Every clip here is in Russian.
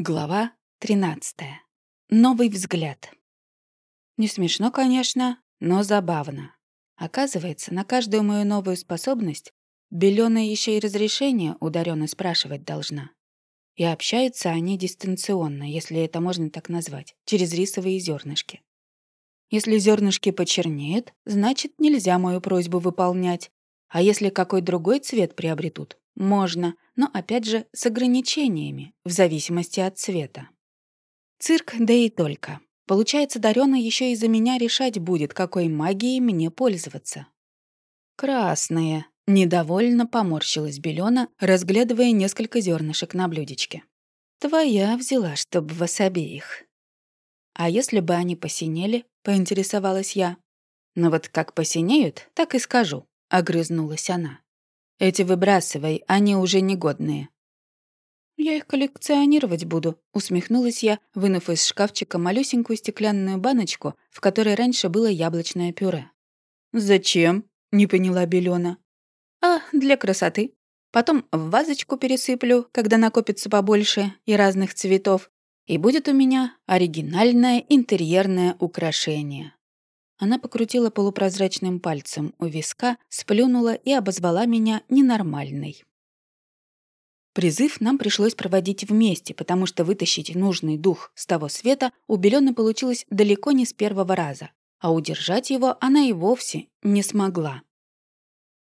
Глава 13. Новый взгляд. Не смешно, конечно, но забавно. Оказывается, на каждую мою новую способность Белёна еще и разрешение у Дарёны спрашивать должна. И общаются они дистанционно, если это можно так назвать, через рисовые зернышки. Если зернышки почернеют, значит, нельзя мою просьбу выполнять. А если какой другой цвет приобретут, можно, но опять же с ограничениями, в зависимости от цвета. Цирк, да и только. Получается, Дарёна еще и за меня решать будет, какой магией мне пользоваться. Красные. Недовольно поморщилась Белена, разглядывая несколько зернышек на блюдечке. Твоя взяла, чтобы вас обеих. А если бы они посинели, поинтересовалась я. Ну вот как посинеют, так и скажу, огрызнулась она. Эти выбрасывай, они уже негодные». «Я их коллекционировать буду», — усмехнулась я, вынув из шкафчика малюсенькую стеклянную баночку, в которой раньше было яблочное пюре. «Зачем?» — не поняла Белена. «А, для красоты. Потом в вазочку пересыплю, когда накопится побольше и разных цветов, и будет у меня оригинальное интерьерное украшение». Она покрутила полупрозрачным пальцем у виска, сплюнула и обозвала меня ненормальной. Призыв нам пришлось проводить вместе, потому что вытащить нужный дух с того света у Белёны получилось далеко не с первого раза, а удержать его она и вовсе не смогла.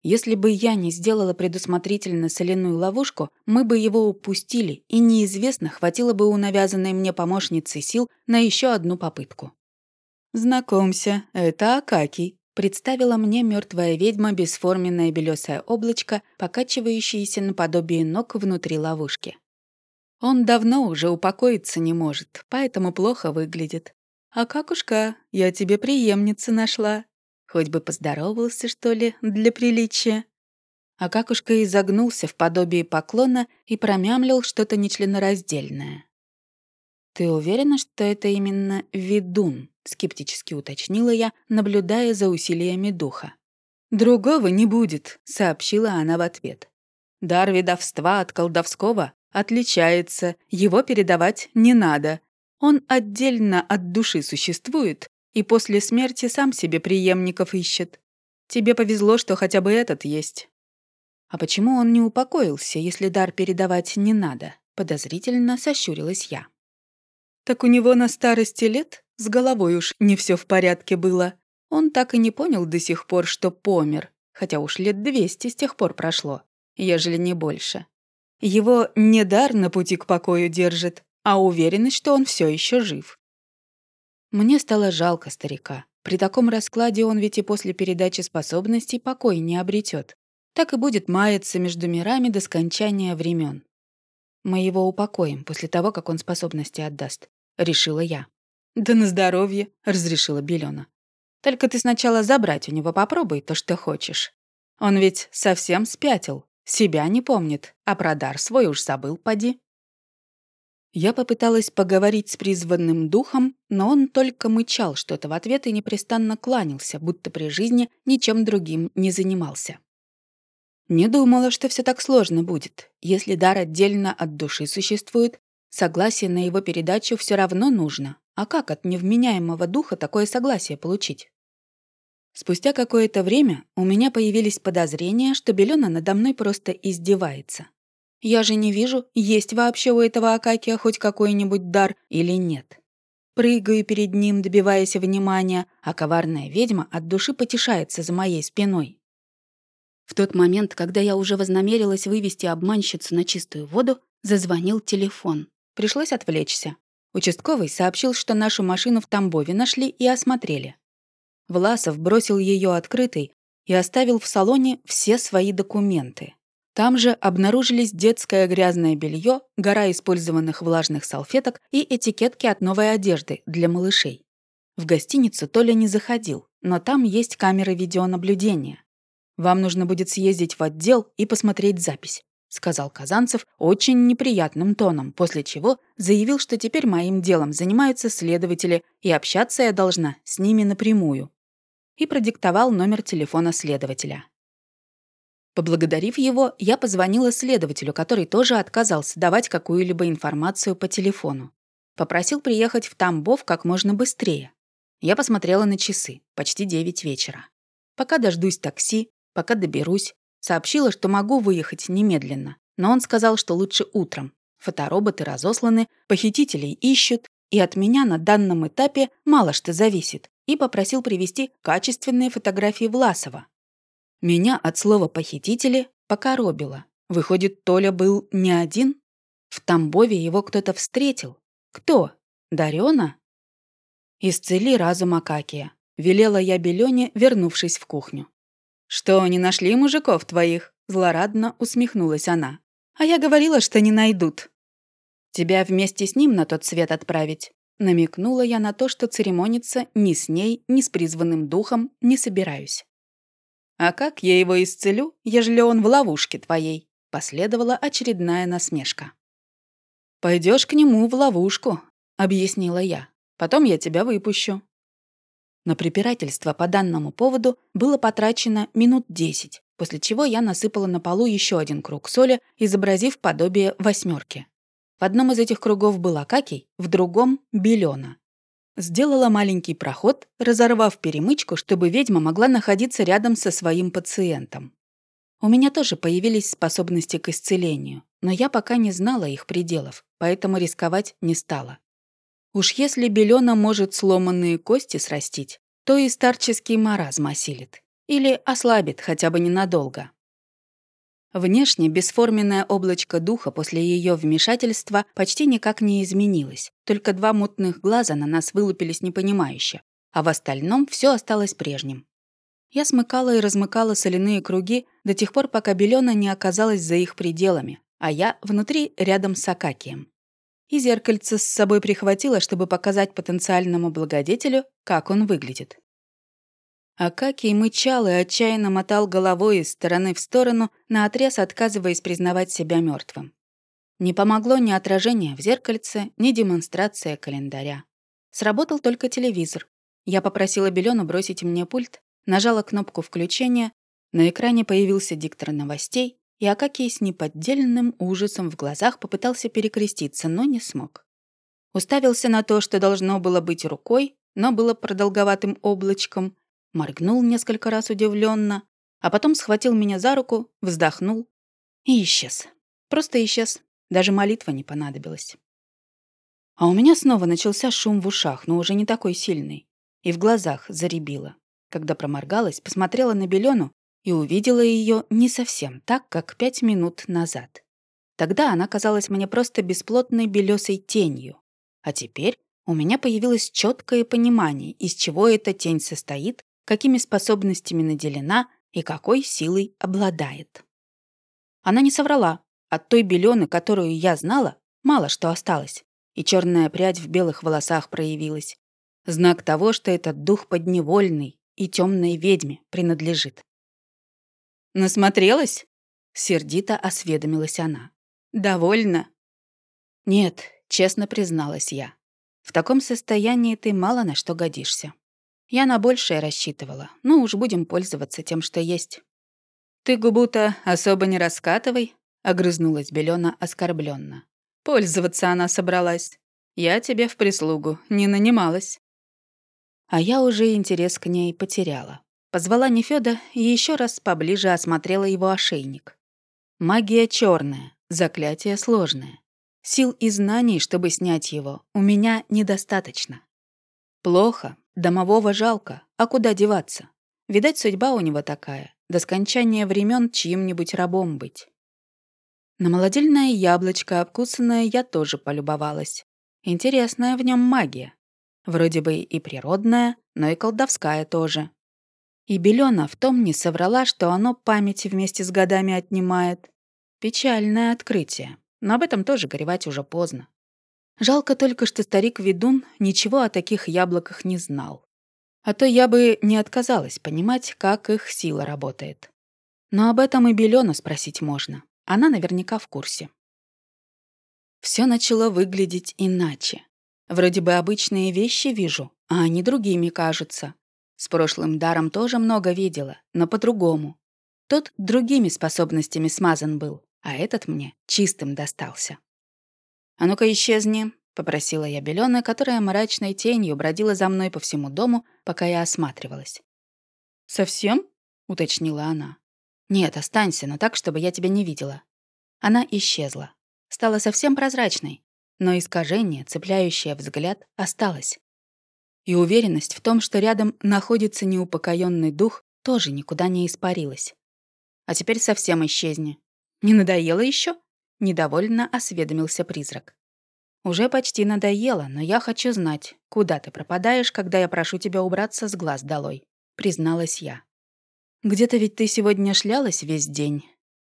Если бы я не сделала предусмотрительно соляную ловушку, мы бы его упустили, и неизвестно, хватило бы у навязанной мне помощницы сил на еще одну попытку. «Знакомься, это Акакий», — представила мне мертвая ведьма бесформенное белесое облачко, покачивающееся наподобие ног внутри ловушки. Он давно уже упокоиться не может, поэтому плохо выглядит. А какушка, я тебе преемницу нашла. Хоть бы поздоровался, что ли, для приличия. А какушка изогнулся в подобии поклона и промямлил что-то нечленораздельное. «Ты уверена, что это именно ведун?» — скептически уточнила я, наблюдая за усилиями духа. «Другого не будет», — сообщила она в ответ. «Дар ведовства от колдовского отличается, его передавать не надо. Он отдельно от души существует и после смерти сам себе преемников ищет. Тебе повезло, что хотя бы этот есть». «А почему он не упокоился, если дар передавать не надо?» — подозрительно сощурилась я. Так у него на старости лет с головой уж не все в порядке было. Он так и не понял до сих пор, что помер, хотя уж лет двести с тех пор прошло, ежели не больше. Его не дар на пути к покою держит, а уверенность, что он все еще жив. Мне стало жалко старика. При таком раскладе он ведь и после передачи способностей покой не обретет. Так и будет маяться между мирами до скончания времен. Мы его упокоим после того, как он способности отдаст. — решила я. «Да на здоровье», — разрешила Белена. «Только ты сначала забрать у него попробуй то, что хочешь. Он ведь совсем спятил, себя не помнит, а про дар свой уж забыл, поди». Я попыталась поговорить с призванным духом, но он только мычал что-то в ответ и непрестанно кланялся, будто при жизни ничем другим не занимался. Не думала, что все так сложно будет. Если дар отдельно от души существует, Согласие на его передачу все равно нужно. А как от невменяемого духа такое согласие получить? Спустя какое-то время у меня появились подозрения, что Белена надо мной просто издевается. Я же не вижу, есть вообще у этого Акакия хоть какой-нибудь дар или нет. Прыгаю перед ним, добиваясь внимания, а коварная ведьма от души потешается за моей спиной. В тот момент, когда я уже вознамерилась вывести обманщицу на чистую воду, зазвонил телефон. Пришлось отвлечься. Участковый сообщил, что нашу машину в Тамбове нашли и осмотрели. Власов бросил ее открытой и оставил в салоне все свои документы. Там же обнаружились детское грязное белье, гора использованных влажных салфеток и этикетки от новой одежды для малышей. В гостиницу Толя не заходил, но там есть камеры видеонаблюдения. Вам нужно будет съездить в отдел и посмотреть запись. — сказал Казанцев очень неприятным тоном, после чего заявил, что теперь моим делом занимаются следователи, и общаться я должна с ними напрямую. И продиктовал номер телефона следователя. Поблагодарив его, я позвонила следователю, который тоже отказался давать какую-либо информацию по телефону. Попросил приехать в Тамбов как можно быстрее. Я посмотрела на часы, почти 9 вечера. Пока дождусь такси, пока доберусь, сообщила, что могу выехать немедленно, но он сказал, что лучше утром. Фотороботы разосланы, похитителей ищут, и от меня на данном этапе мало что зависит, и попросил привезти качественные фотографии Власова, меня от слова «похитители» покоробило. Выходит, Толя был не один? В Тамбове его кто-то встретил. Кто? Дарёна? «Исцели разум Акакия», — велела я Белёне, вернувшись в кухню. «Что, не нашли мужиков твоих?» — злорадно усмехнулась она. «А я говорила, что не найдут». «Тебя вместе с ним на тот свет отправить?» Намекнула я на то, что церемониться ни с ней, ни с призванным духом не собираюсь. «А как я его исцелю, ежели он в ловушке твоей?» Последовала очередная насмешка. Пойдешь к нему в ловушку», — объяснила я. «Потом я тебя выпущу». На препирательство по данному поводу было потрачено минут десять, после чего я насыпала на полу еще один круг соли, изобразив подобие восьмерки. В одном из этих кругов был Акакий, в другом — Белена. Сделала маленький проход, разорвав перемычку, чтобы ведьма могла находиться рядом со своим пациентом. У меня тоже появились способности к исцелению, но я пока не знала их пределов, поэтому рисковать не стала. Уж если Белена может сломанные кости срастить, то и старческий маразм осилит. Или ослабит хотя бы ненадолго. Внешне бесформенное облачко духа после ее вмешательства почти никак не изменилось, только два мутных глаза на нас вылупились непонимающе, а в остальном все осталось прежним. Я смыкала и размыкала соляные круги до тех пор, пока Белена не оказалась за их пределами, а я внутри рядом с Акакием. И зеркальце с собой прихватила, чтобы показать потенциальному благодетелю, как он выглядит. Акакий мычал и отчаянно мотал головой из стороны в сторону, наотрез отказываясь признавать себя мертвым. Не помогло ни отражение в зеркальце, ни демонстрация календаря. Сработал только телевизор. Я попросила Белену бросить мне пульт, нажала кнопку включения, на экране появился диктор новостей, и Акакий с неподдельным ужасом в глазах попытался перекреститься, но не смог. Уставился на то, что должно было быть рукой, но было продолговатым облачком, моргнул несколько раз удивленно, а потом схватил меня за руку, вздохнул и исчез. Просто исчез. Даже молитва не понадобилась. А у меня снова начался шум в ушах, но уже не такой сильный. И в глазах заребило. Когда проморгалась, посмотрела на Белену и увидела ее не совсем так, как пять минут назад. Тогда она казалась мне просто бесплотной белесой тенью. А теперь у меня появилось четкое понимание, из чего эта тень состоит какими способностями наделена и какой силой обладает. Она не соврала. От той белены, которую я знала, мало что осталось, и черная прядь в белых волосах проявилась. Знак того, что этот дух подневольный и темной ведьме принадлежит. «Насмотрелась?» — сердито осведомилась она. «Довольно?» «Нет», — честно призналась я. «В таком состоянии ты мало на что годишься». Я на большее рассчитывала. Ну уж будем пользоваться тем, что есть. «Ты губу-то особо не раскатывай», — огрызнулась Белена оскорбленно. «Пользоваться она собралась. Я тебе в прислугу не нанималась». А я уже интерес к ней потеряла. Позвала Нефёда и еще раз поближе осмотрела его ошейник. Магия черная, заклятие сложное. Сил и знаний, чтобы снять его, у меня недостаточно. Плохо, Домового жалко, а куда деваться? Видать, судьба у него такая. До скончания времен чьим-нибудь рабом быть. На молодильное яблочко, обкусанное, я тоже полюбовалась. Интересная в нем магия. Вроде бы и природная, но и колдовская тоже. И Белена в том не соврала, что оно память вместе с годами отнимает. Печальное открытие. Но об этом тоже горевать уже поздно. Жалко только, что старик-ведун ничего о таких яблоках не знал. А то я бы не отказалась понимать, как их сила работает. Но об этом и Белёну спросить можно. Она наверняка в курсе. Все начало выглядеть иначе. Вроде бы обычные вещи вижу, а они другими кажутся. С прошлым даром тоже много видела, но по-другому. Тот другими способностями смазан был, а этот мне чистым достался. «А ну-ка исчезни», — попросила я Белёна, которая мрачной тенью бродила за мной по всему дому, пока я осматривалась. «Совсем?» — уточнила она. «Нет, останься, но так, чтобы я тебя не видела». Она исчезла. Стала совсем прозрачной, но искажение, цепляющее взгляд, осталось. И уверенность в том, что рядом находится неупокоенный дух, тоже никуда не испарилась. А теперь совсем исчезни. Не надоело еще? Недовольно осведомился призрак. Уже почти надоело, но я хочу знать, куда ты пропадаешь, когда я прошу тебя убраться с глаз долой, призналась я. Где-то ведь ты сегодня шлялась весь день,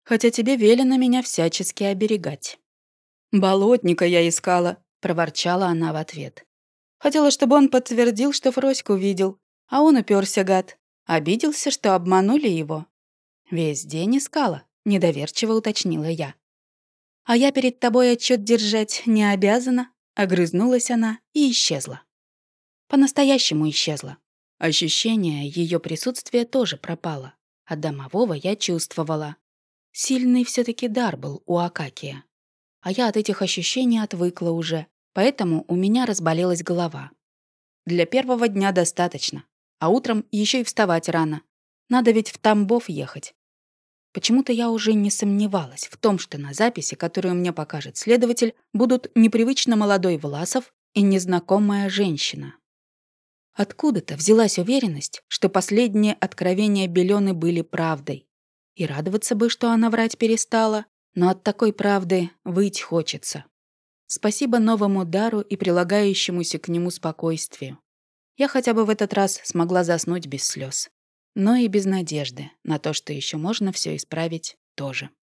хотя тебе велено меня всячески оберегать. «Болотника я искала», — проворчала она в ответ. Хотела, чтобы он подтвердил, что Фроську видел, а он уперся, гад. Обиделся, что обманули его. «Весь день искала», — недоверчиво уточнила я. «А я перед тобой отчет держать не обязана», — огрызнулась она и исчезла. По-настоящему исчезла. Ощущение ее присутствия тоже пропало, а домового я чувствовала. Сильный все таки дар был у Акакия. А я от этих ощущений отвыкла уже, поэтому у меня разболелась голова. Для первого дня достаточно, а утром еще и вставать рано. Надо ведь в Тамбов ехать. Почему-то я уже не сомневалась в том, что на записи, которую мне покажет следователь, будут непривычно молодой Власов и незнакомая женщина. Откуда-то взялась уверенность, что последние откровения Белёны были правдой. И радоваться бы, что она врать перестала, но от такой правды выть хочется. Спасибо новому дару и прилагающемуся к нему спокойствию. Я хотя бы в этот раз смогла заснуть без слез, но и без надежды на то, что еще можно все исправить, тоже.